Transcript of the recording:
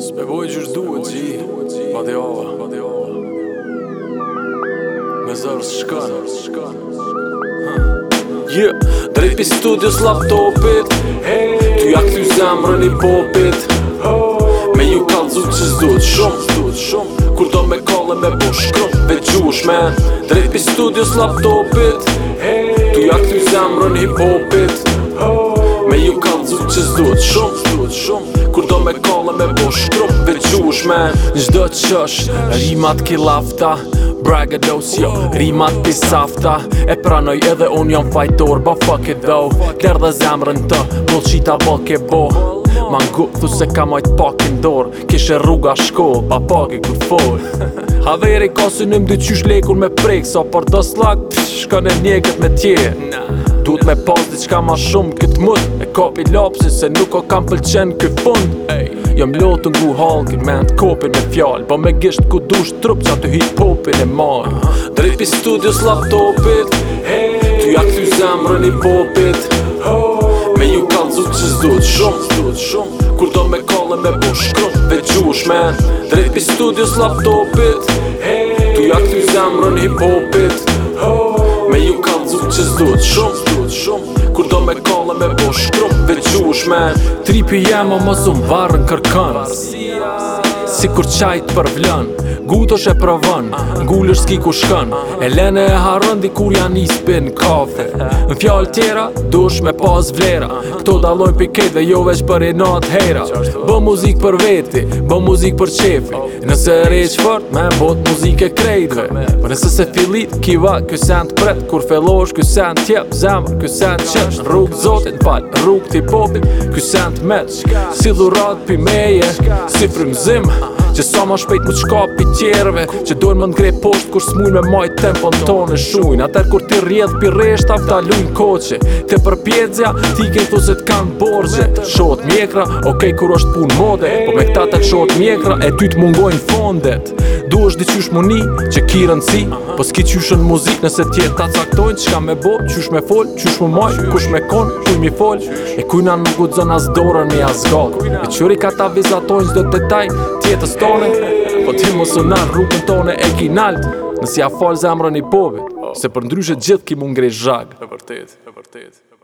Spe voj gjysh duhet gji, pa dhe ova Me zërës shkan drejt pi studios laptopit Ty jak këty zemrën i popit Me ju kanë zut që zdojt shumë Kur do me kalle me bo shkrum Ve gjush me Drejt pi studios laptopit Ty jak këty zemrën i popit Me ju kanë zut që zdojt shumë do me kallë me bush, trup Dhe quush me Gjdo të qësh Rimat ki lafta Braga dos jo Rimat ti safta E pranoj edhe unë jam fajtor Ba fuck it though Der dhe zemrën të Bullshita bo ke bo Ma ngu thu se ka majt pak i ndor Kishe rruga shko Ba pak i good fall Haveri ka si nëm dy qysh lekur me prek Sa so për të slag Shka në me tje Nah Duhet me pas diçka ma shumë këtë mut E kopi lapsin se nuk o kam pëlqen këj fund Ej, jom lotë ngu halkin, këtë mend kopin me fjallë Ba po me gisht ku dush trup qa të hip hopin e marë Drejt i studios laptopit Ty a këtë zemrën i popit Me ju kanë zut që zut shumë Zut Kur do me kallën me bu shkrum Ve gjush men Drejt i studios laptopit Ty a këtë zemrën i popit Ej, Me ju kanë dzu që zduhet shumë Zduhet shumë Kur do me kalle me bo shkrum Veqush me Tripi jemë më zumë varë në Si kur qajt për vlën Gutës e prëvën Ngullës s'ki ku shkën E lene e harën di kur janë një spin kafe Në fjallë tjera, dush me pas vlera Këto dalojnë piket dhe jo veç për e natë hera Bë muzik për veti, bë muzik për qefi Nëse e req fërt, me bot muzik e krejtve Për nëse se filit, kiva, kësën të pret Kur felosh, kësën tjep, zemër, kësën qësht Rrug zotit, pal, rrug t'i popin, kësën t'met Si dhurat pimeje, si frimzim, Që sa ma shpejt ku qka pi tjerve Që dojnë më ngrej posht kur s'mujnë me majt tempo në tonë në shujnë Atër kur ti rjedh pi resht af t'alujnë koqe Te përpjedzja ti ke thu se t'kanë borgje Shot mjekra, okej okay, kur është pun mode Po me këta të shot mjekra e ty t'mungojnë fondet Du është diqysh muni, që ki rëndësi Po s'ki qysh në muzik nëse tjetë ta caktojnë Qka me bo, qysh me fol, qysh mu maj, kush me kon, kuj mi fol E kujna në mëgut as dorën mi as gal E qëri ka ta vizatojnë zdo të detaj tjetës tonën Po ti më sonar rrugën tonë e ki nalt Nësi a falë zemrën i pove Se për ndryshet gjithë ki mund grej zhag E vërtet, e vërtet